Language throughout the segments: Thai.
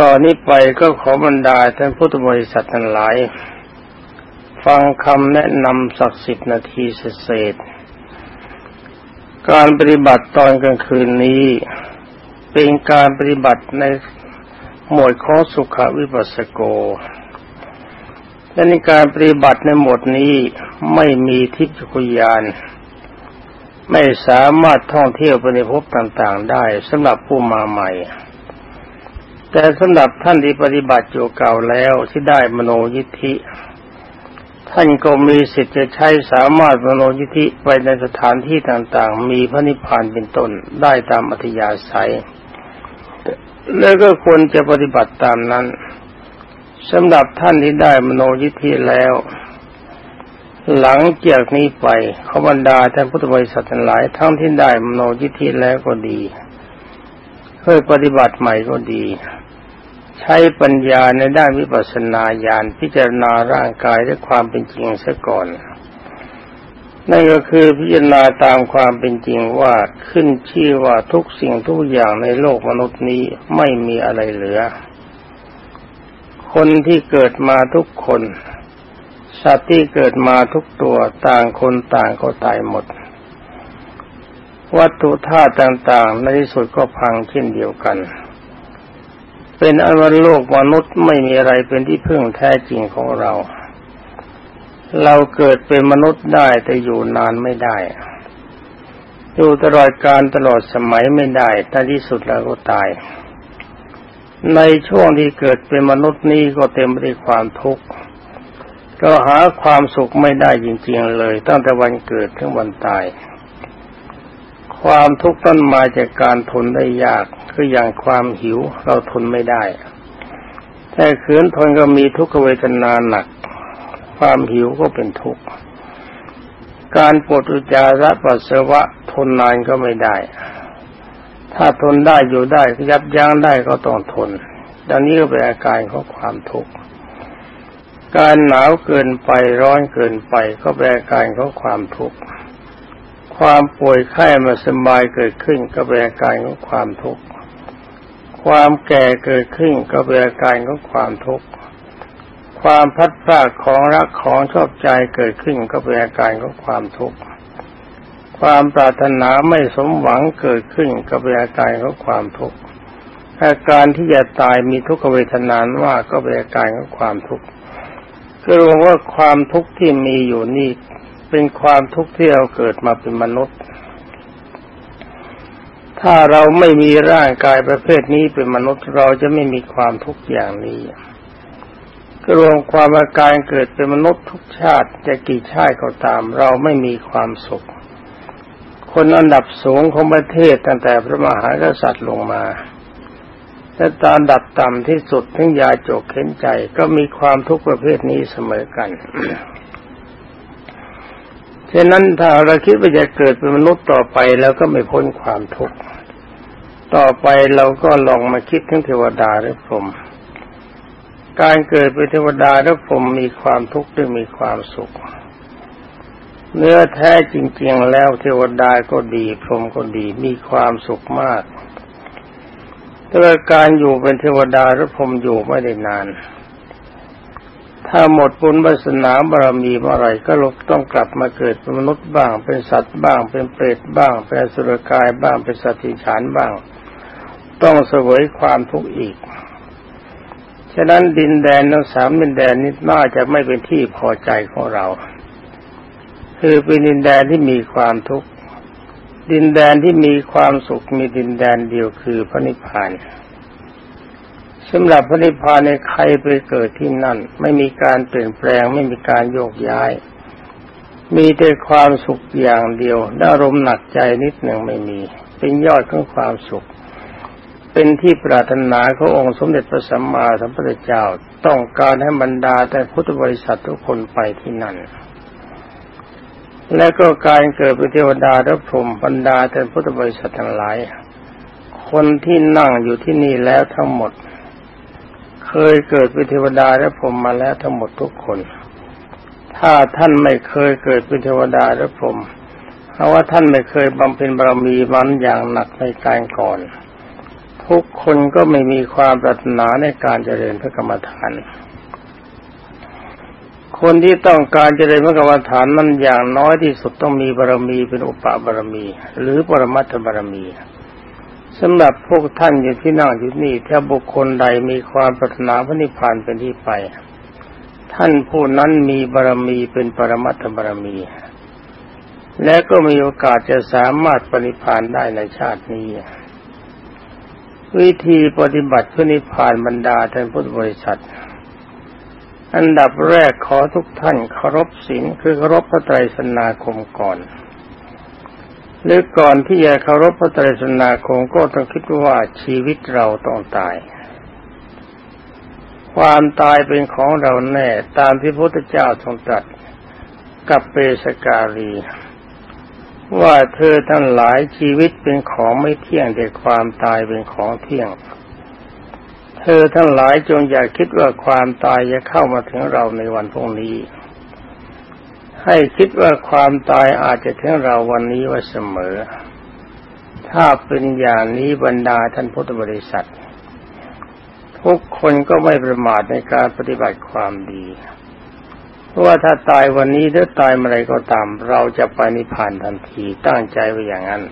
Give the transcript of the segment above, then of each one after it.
ตอนนี้ไปก็ขอบรรดาท่านพุทธบริษัททั้งหลาย ฟังคำแนะนำสักสิบนาทีเศษ การปฏิบัติตอนกลางคืนนี้ เป็นการปฏิบัติในหมวดของสุขวิปัสสโก และในการปฏิบัติในหมวดนี้ไม่มีทิพยคุยาน ไม่สามารถท่องเที่ยวไปในภพต่างๆได้สำหรับผู้มาใหม่ แต่สำหรับท่านที่ปฏิบัติอยู่เก่าแล้วที่ได้มโนยิทธิ ท่านก็มีสิทธิ์จะใช้สามารถมโนยิทธิไปในสถานที่ต่างๆ มีพระนิพพานเป็นต้นได้ตามอัธยาศัย แล้วก็ควรจะปฏิบัติตามนั้นสำหรับท่านที่ได้มโนยิทธิแล้ว หลังจากนี้ไปเขาบรรดาท่านพุทธบริษัททั้งหลายทั้งที่ได้มโนยิทธิแล้วก็ดีเคยปฏิบัติใหม่ก็ดี ใช้ปัญญาในด้านวิปัสสนาญาณพิจารณาร่างกายด้วยความเป็นจริงซะก่อนนั่นก็คือพิจารณาตามความเป็นจริงว่าขึ้นชื่อว่าทุกสิ่งทุกอย่างในโลกมนุษย์นี้ไม่มีอะไรเหลือ คนที่เกิดมาทุกคน สัตว์ที่เกิดมาทุกตัวต่างคนต่างก็ตายหมด วัตถุธาตุต่างๆ ในที่สุดก็พังเช่นเดียวกัน เป็นอวันโลกมนุษย์ไม่มีอะไรเป็นที่พึ่งแท้จริงของเรา เราเกิดเป็นมนุษย์ได้แต่อยู่นานไม่ได้ อยู่ตลอดการตลอดสมัยไม่ได้แต่ที่สุดเราก็ตาย ในช่วงที่เกิดเป็นมนุษย์นี้ก็เต็มไปด้วยความทุกข์เราหาความสุขไม่ได้จริง ๆ เลย ตั้งแต่วันเกิดถึงวันตาย ความทุกข์ต้นมาจากการทนได้ยาก คืออย่างความหิวเราทนไม่ได้ แต่ขืนทนก็มีทุกขเวทนาหนัก ความหิวก็เป็นทุกข์ การปวดอุจจาระปัสสาวะทนนานก็ไม่ได้ ถ้าทนได้อยู่ได้ยับยั้งได้ก็ต้องทน ดังนี้ก็เป็นอาการของความทุกข์ การหนาวเกินไปร้อนเกินไปก็เป็นอาการของความทุกข์ความป่วยไข้มาสบายเกิดขึ้นก็เป็นอาการของความทุกข์ ความแก่เกิดขึ้นก็เป็นอาการของความทุกข์ ความพัดพลาดของรักของชอบใจเกิดขึ้นก็เป็นอาการของความทุกข์ ความปรารถนาไม่สมหวังเกิดขึ้นก็เป็นอาการของความทุกข์ อาการที่จะตายมีทุกขเวทนานว่าก็เป็นอาการของความทุกข์ ก็รวมว่าความทุกข์ที่มีอยู่นี่เป็นความทุกข์ที่เราเกิดมาเป็นมนุษย์ ถ้าเราไม่มีร่างกายประเภทนี้เป็นมนุษย์เราจะไม่มีความทุกข์อย่างนี้ก็รวมความอาการเกิดเป็นมนุษย์ทุกชาติจะกี่ชาติก็ตาม เราไม่มีความสุข คนอันดับสูงของประเทศตั้งแต่พระมหากษัตริย์ลงมาและตอนดับต่ำที่สุดทั้งยาจกเข็นใจก็มีความทุกข์ประเภทนี้เสมอกันฉะนั้นถ้าเราคิดว่าจะเกิดเป็นมนุษย์ต่อไปแล้วก็ไม่พ้นความทุกข์ ต่อไปเราก็ลองมาคิดถึงเทวดาหรือพรหมการเกิดเป็นเทวดาหรือพรหมมีความทุกข์หรือมีความสุข เนื้อแท้จริง ๆ แล้วเทวดาก็ดีพรหมก็ดีมีความสุขมากแต่การอยู่เป็นเทวดาหรือพรหมอยู่ไม่ได้นาน ถ้าหมดบุญวาสนาบารมีเมื่อไรก็ลบต้องกลับมาเกิดเป็นมนุษย์บ้าง เป็นสัตว์บ้าง เป็นเปรตบ้าง เป็นสุรกายบ้างเป็นสัตว์ที่ฉานบ้าง ต้องเสวยความทุกข์อีก ฉะนั้นดินแดนทั้งสามดินแดนนี้น่าจะไม่เป็นที่พอใจของเรา คือเป็นดินแดนที่มีความทุกข์ ดินแดนที่มีความสุขมีดินแดนเดียวคือพระนิพพานสำหรับพระนิพพานในใครไปเกิดที่นั่น ไม่มีการเปลี่ยนแปลงไม่มีการโยกย้าย มีแต่ความสุขอย่างเดียวอารมณ์หนักใจนิดหนึ่งไม่มี เป็นยอดของความสุข เป็นที่ปรารถนาขององค์สมเด็จพระสัมมาสัมพุทธเจ้าต้องการให้บรรดาแต่พุทธบริษัททุกคนไปที่นั่น และก็การเกิดเป็นเทวดาและพรหมบรรดาแต่พุทธบริษัททั้งหลาย คนที่นั่งอยู่ที่นี่แล้วทั้งหมด เคยเกิดเป็นเทวดาและผมมาแล้วทั้งหมดทุกคน ถ้าท่านไม่เคยเกิดเป็นเทวดาและผมเพราะว่าท่านไม่เคยบำเพ็ญบารมีมันอย่างหนักในการก่อน ทุกคนก็ไม่มีความปรารถนาในการเจริญพระกรรมฐาน คนที่ต้องการเจริญพระกรรมฐานนั้นอย่างน้อยที่สุดต้องมีบารมีเป็นอุปบารมี หรือปรมัตถบารมีสำหรับพวกท่านอยู่ที่นั่งอยู่นี่ถ้าบุคคลใดมีความปรารถนาพระนิพพานเป็นที่ไป ท่านผู้นั้นมีบารมีเป็นปรมัตถบารมี และก็มีโอกาสจะสามารถปณิพานได้ในชาตินี้ วิธีปฏิบัติพระนิพพานบรรดาท่านพุทธบริษัท อันดับแรกขอทุกท่านเคารพศีลคือเคารพพระไตรสนาคมก่อน หรือก่อนที่จะเคารพพระไตรสนาคมก็ต้องคิดว่าชีวิตเราต้องตาย ความตายเป็นของเราแน่ตามที่พระพุทธเจ้าทรงตรัสกับเปสการี ว่าเธอทั้งหลายชีวิตเป็นของไม่เที่ยงแต่ความตายเป็นของเที่ยง เธอทั้งหลายจงอย่าคิดว่าความตายจะเข้ามาถึงเราในวันพรุ่งนี้ ให้คิดว่าความตายอาจจะถึงเราวันนี้ว่าเสมอ ถ้าเป็นอย่างนี้บรรดาท่านพุทธบริษัททุกคนก็ไม่ประมาทในการปฏิบัติความดี เพราะว่าถ้าตายวันนี้หรือตายเมื่อไรก็ตาม เราจะไปนิพพานทันทีตั้งใจไว้อย่างนั้น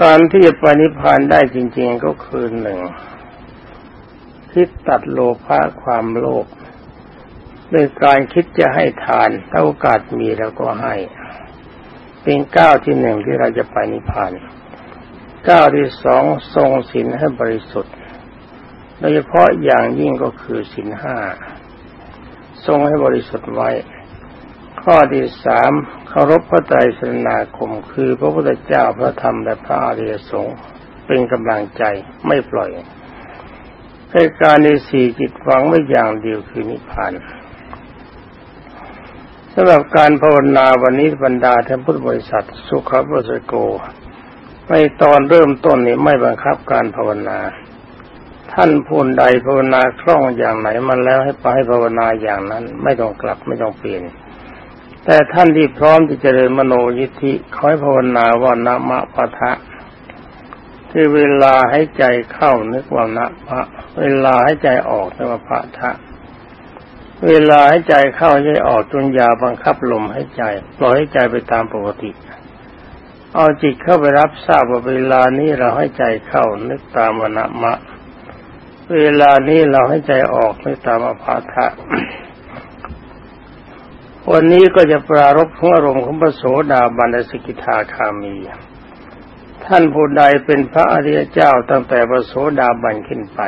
การที่จะไปนิพพานได้จริง ๆ ก็คือหนึ่งคิดตัดโลภะความโลภด้วยการคิดจะให้ทานถ้าโอกาสมีเราก็ให้ เป็นก้าวที่หนึ่งที่เราจะไปนิพพานก้าวที่สองทรงศีลให้บริสุทธิ์โดยเฉพาะอย่างยิ่งก็คือศีลห้า ทรงให้บริสุทธิ์ไว้ ข้อที่สามเคารพพระไตรสรณาคม คือพระพุทธเจ้าพระธรรมและพระอริยสงฆ์เป็นกำลังใจไม่ปล่อยให้การในสี่จิตฝังไม่อย่างเดียวคือนิพพานสำหรับการภาวนาวันนี้บรรดาท่านพุทธบริษัท สุขบริสโกในตอนเริ่มต้นนี้ไม่บังคับการภาวนา ท่านพูนใดภาวนาคล่องอย่างไหนมันแล้วให้ไปให้ภาวนาอย่างนั้น ไม่ต้องกลับไม่ต้องเปลี่ยน แต่ท่านที่พร้อมที่จะเริญมโนยิทธิคอยภาวนาว่านามะปะทะที่เวลาให้ใจเข้านึกว่านะพระเวลาให้ใจออกนึกว่าพระทะเวลาให้ใจเข้าใจออกจนยาบังคับลมให้ใจปล่อยให้ใจไปตามปกติ เอาจิตเข้าไปรับทราบว่าเวลานี้เราให้ใจเข้านึกตามวนะมะ เวลานี้เราให้ใจออกนึกตามอภาทะวันนี้ก็จะปรารบของอารมณ์ของพระโสดาบันสกิทาคามี ท่านผู้ใดเป็นพระอริยเจ้าตั้งแต่พระโสดาบันขึ้นไป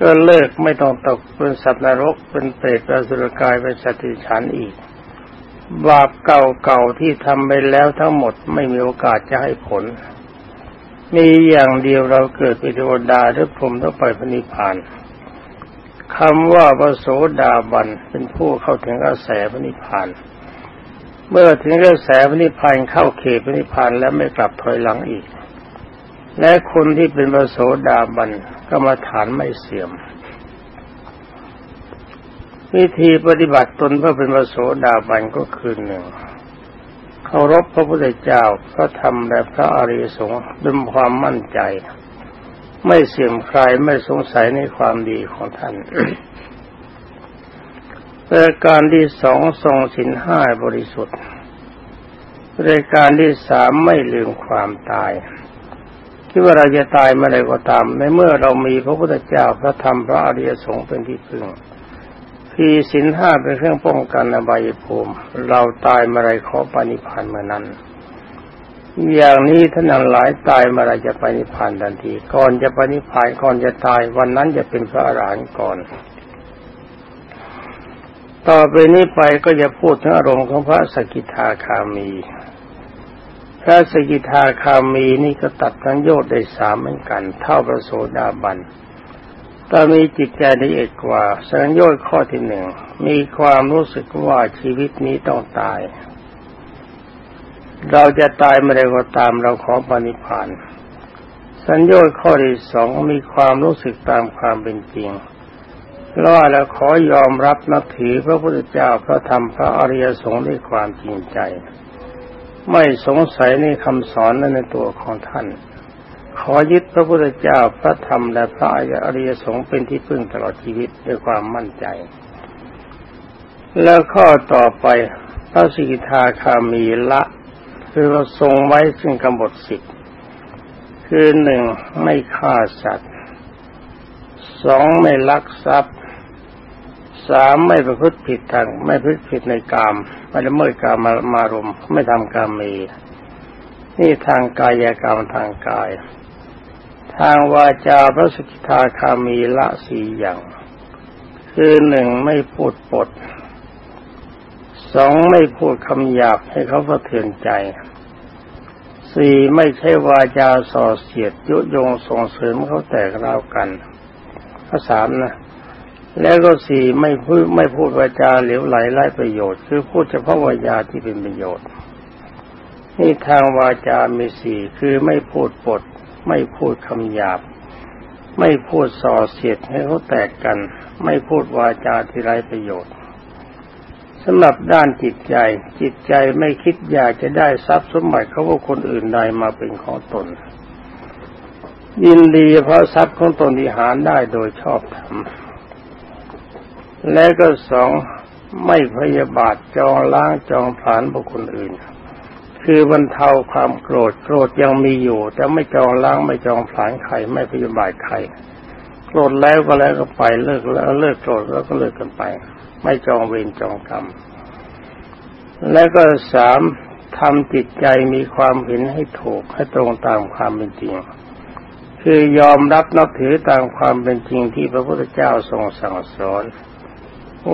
ก็เลิกไม่ต้องตกเป็นสัตว์นรกเป็นเปรตเป็นสุรกายเป็นสติฉันอีก บาปเก่าๆที่ทำไปแล้วทั้งหมดไม่มีโอกาสจะให้ผล มีอย่างเดียวเราเกิดเป็นเทวดาหรือพรหมต้องไปพระนิพพานคำว่าพระโสดาบันเป็นผู้เข้าถึงกระแสพระนิพพาน เมื่อถึงกระแสพระนิพพานเข้าเขตพระนิพพานแล้วไม่กลับถอยหลังอีก และคนที่เป็นพระโสดาบันกรรมฐานไม่เสื่อม วิธีปฏิบัติตนเพื่อเป็นพระโสดาบันก็คือหนึ่ง เคารพพระพุทธเจ้าพระธรรมและพระอริยสงฆ์ด้วยความมั่นใจ ไม่เสื่อมคลายไม่สงสัยในความดีของท่านประการที่สองทรงสินห้าบริสุทธิ์รายการที่สามไม่ลืมความตายคิดว่าเราจะตายเมื่อไรก็ตาม ในเมื่อเรามีพระพุทธเจ้าพระธรรมพระอริยสงฆ์เป็นที่พึ่ง พีสินห้าเป็นเครื่องป้องกันอบายภูมิ เราตายเมื่อไรขอปณิพันธ์เมื่อนั้น อย่างนี้ท่านหลายตายเมื่อไรจะไปนิพานทันที ก่อนจะไปนิพพานก่อนจะตายวันนั้นจะเป็นพระอรหันต์ก่อน ต่อไปนี้ไปก็จะพูดถึงอารมณ์ของพระสกิทาคามี พระสกิทาคามีนี่ก็ตัดทั้งโยชน์ได้สามเหมือนกัน เท่าพระโสดาบัน แต่มีจิตใจละเอียดกว่าสังโยชน์ข้อที่หนึ่งมีความรู้สึกว่าชีวิตนี้ต้องตาย เราจะตายเมื่อไรก็ตามเราขอปณิพานสัญญาข้อที่สองมีความรู้สึกตามความเป็นจริงว่าแล้วขอยอมรับนับถือพระพุทธเจ้าพระธรรมพระอริยสงฆ์ด้วยความจริงใจ ไม่สงสัยในคำสอนและในตัวของท่าน ขอยึดพระพุทธเจ้าพระธรรมและพระอริยสงฆ์เป็นที่พึ่งตลอดชีวิตด้วยความมั่นใจ แล้วข้อต่อไปพระสิกขาคามีละคือเราทรงไว้ซึ่งกำหนดสิทธิ์คือหนึ่งไม่ฆ่าสัตว์สองไม่ลักทรัพย์สามไม่ประพฤติผิดทางไม่พฤติผิดในกามไม่ละเมิดกามมามารมไม่ทำกามเมีนี่ทางกายกรรมทางกาย ทางวาจาพระสุกิทาคามีละสี่อย่าง คือหนึ่งไม่พูดปด สองไม่พูดคำหยาบให้เขาสะเทือนใจสี่ไม่ใช่วาจาส่อเสียดยุยงส่งเสริมเขาแตกราวกันข้อสามนะ แล้วก็สี่ไม่พูดไม่พูดวาจาเหลวไหลไร้ประโยชน์ คือพูดเฉพาะวาจาที่เป็นประโยชน์นี่ทางวาจามีสี่คือไม่พูดปด ไม่พูดคำหยาบ ไม่พูดส่อเสียดให้เขาแตกกัน ไม่พูดวาจาที่ไร้ประโยชน์สำหรับด้านจิตใจ จิตใจไม่คิดอยากจะได้ทรัพย์สมบัติเขาว่าคนอื่นใดมาเป็นของตน ยินดีเพราะทรัพย์ของตนที่หารได้โดยชอบธรรมและก็สองไม่พยาบาทจองล้างจองผลานบุคคลอื่น คือบรรเทาความโกรธโกรธยังมีอยู่ แต่ไม่จองล้างไม่จองผลานใครไม่พยาบาทใครโกรธแล้วก็แล้วก็ไปเลิกแล้วเลิกโกรธแล้วก็เลิกกันไป ไม่จองเวรจองกรรมและก็สามทำจิตใจมีความเห็นให้ถูกให้ตรงตามความเป็นจริง คือยอมรับนับถือตามความเป็นจริงที่พระพุทธเจ้าทรงสั่งสอน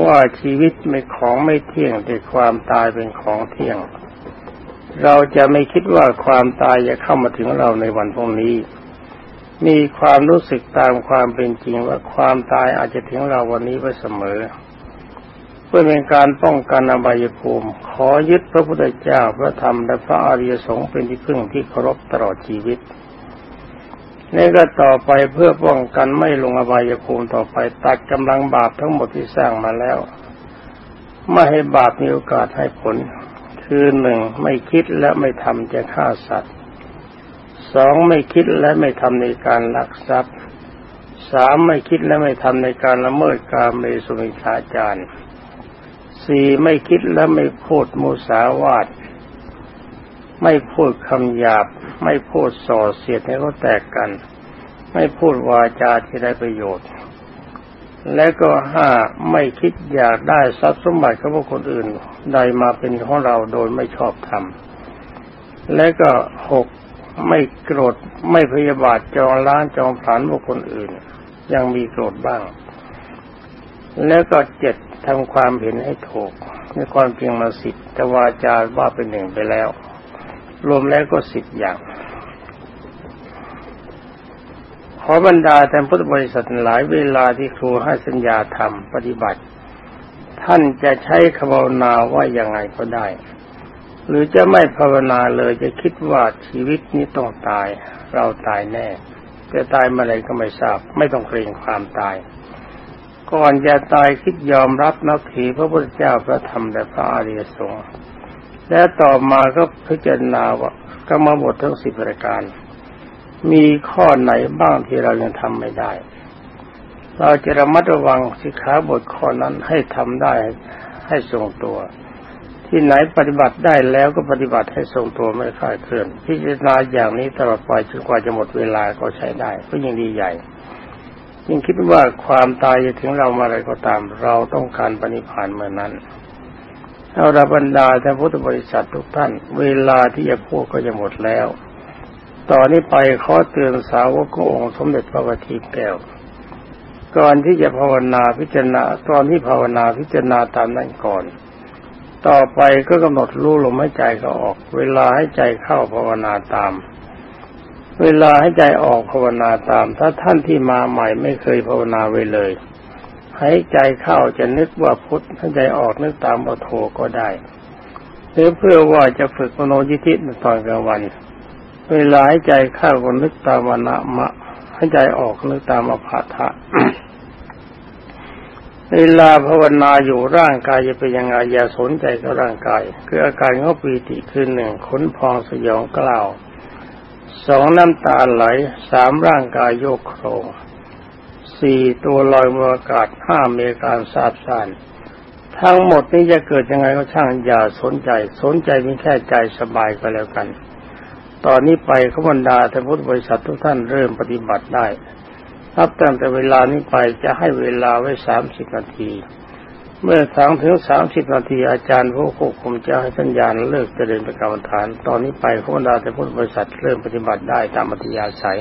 ว่าชีวิตไม่ของไม่เที่ยงแต่ความตายเป็นของเที่ยง เราจะไม่คิดว่าความตายจะเข้ามาถึงเราในวันพรุ่งนี้ มีความรู้สึกตามความเป็นจริงว่าความตายอาจจะถึงเราวันนี้ไว้เสมอ เพื่อเป็นการป้องกันอบายภูมิ ขอยึดพระพุทธเจ้าพระธรรมและพระอริยสงฆ์เป็นที่พึ่งที่เคารพตลอดชีวิตนี่ก็ต่อไปเพื่อป้องกันไม่ลงอบายภูมิต่อไปตัดกำลังบาปทั้งหมดที่สร้างมาแล้ว ไม่ให้บาปมีโอกาสให้ผล คือหนึ่งไม่คิดและไม่ทำจะฆ่าสัตว์สองไม่คิดและไม่ทำในการลักทรัพย์สามไม่คิดและไม่ทำในการละเมิดการเมสุมิชาจารสี่ไม่คิดและไม่พูดมุสาวาทไม่พูดคำหยาบ ไม่พูดส่อเสียดให้เขาแตกกัน ไม่พูดวาจาที่ได้ประโยชน์ และก็ห้าไม่คิดอยากได้ทรัพย์สมบัติของบุคนอื่น ใดมาเป็นของเราโดยไม่ชอบธรรมและก็หกไม่โกรธไม่พยาบาทจองล้านจองผลานบุคคลอื่น ยังมีโกรธบ้าง แล้วก็เจ็ดทำความเห็นให้ถูกในความเพียงมาสิบแต่วาจาว่าเป็นหนึ่งไปแล้ว รวมแล้วก็สิบอย่าง ขอบรรดาแต่พุทธบริษัทหลายเวลาที่ครูให้สัญญาทำปฏิบัติ ท่านจะใช้คำภาวนาว่าอยังไงก็ได้ หรือจะไม่ภาวนาเลยจะคิดว่าชีวิตนี้ต้องตาย เราตายแน่จะตายเมื่อไรก็ไม่ทราบ ไม่ต้องเกรงความตาย ก่อนจะตายคิดยอมรับนับถือพระพุทธเจ้าพระธรรมและพระอริยสงฆ์และต่อมาก็พิจารณาว่ากรรมบททั้งสิบประการ มีข้อไหนบ้างที่เรายังทำไม่ได้ เราจะระมัดระวังสิกขาบทข้อนั้นให้ทำได้ให้ทรงตัว ที่ไหนปฏิบัติได้แล้วก็ปฏิบัติให้ทรงตัวไม่คลายเคลื่อน พิจารณาอย่างนี้ตลอดไปจนกว่าจะหมดเวลาก็ใช้ได้ก็ยังดีใหญ่ยิ่งคิดว่าความตายจะถึงเรามาอะไรก็ตาม เราต้องการปณิพานเมื่อนั้นเอาระบรรดาท่านพุทธบริษัททุกท่าน เวลาที่จะพูดก็จะหมดแล้ว ต่อนนี้ไปขอเตือนสาวกขององค์สมเด็จพระบัณฑิตแก้ว ก่อนที่จะภาวนาพิจารณา ตอนที่ภาวนาพิจารณาตามนั้นก่อน ต่อไปก็กำหนดรู้ลมหายใจก็ออก เวลาให้ใจเข้าภาวนาตาม เวลาให้ใจออกภาวนาตาม ถ้าท่านที่มาใหม่ไม่เคยภาวนาไว้เลยหายใจเข้าจะนึกว่าพุทธหายใจออกนึกตามว่าโทก็ได้ หรือเพื่อว่าจะฝึกมโนยิธิในตอนกลางวัน เวลาหายใจเข้าก็นึกตามวนะมะหายใจออกนึกตามอภาทะเวลาภาวนาอยู่ร่างกายจะเป็นยังไงอย่าสนใจกับร่างกาย คืออาการของปีติคือหนึ่งขนพองสยองกล่าวสองน้ำตาไหลสามร่างกายโยกโครงสี่ตัวลอยบนอากาศห้ามีการซาบซ่านทั้งหมดนี้จะเกิดยังไงก็ช่างอย่าสนใจ สนใจเพียงแค่ใจสบายก็แล้วกัน ตอนนี้ไปขบันดาท่านพุทธบริษัททุกท่านเริ่มปฏิบัติได้นับตั้งแต่เวลานี้ไปจะให้เวลาไว้สามสิบนาที เมื่อทั้งถึงสามสิบนาทีอาจารย์ผู้ควบคุมจะให้สัญญาณเลิกเจริญประกรรมฐาน ตอนนี้ไปขบันดาท่านพุทธบริษัทเริ่มปฏิบัติได้ตามอัธยาศัย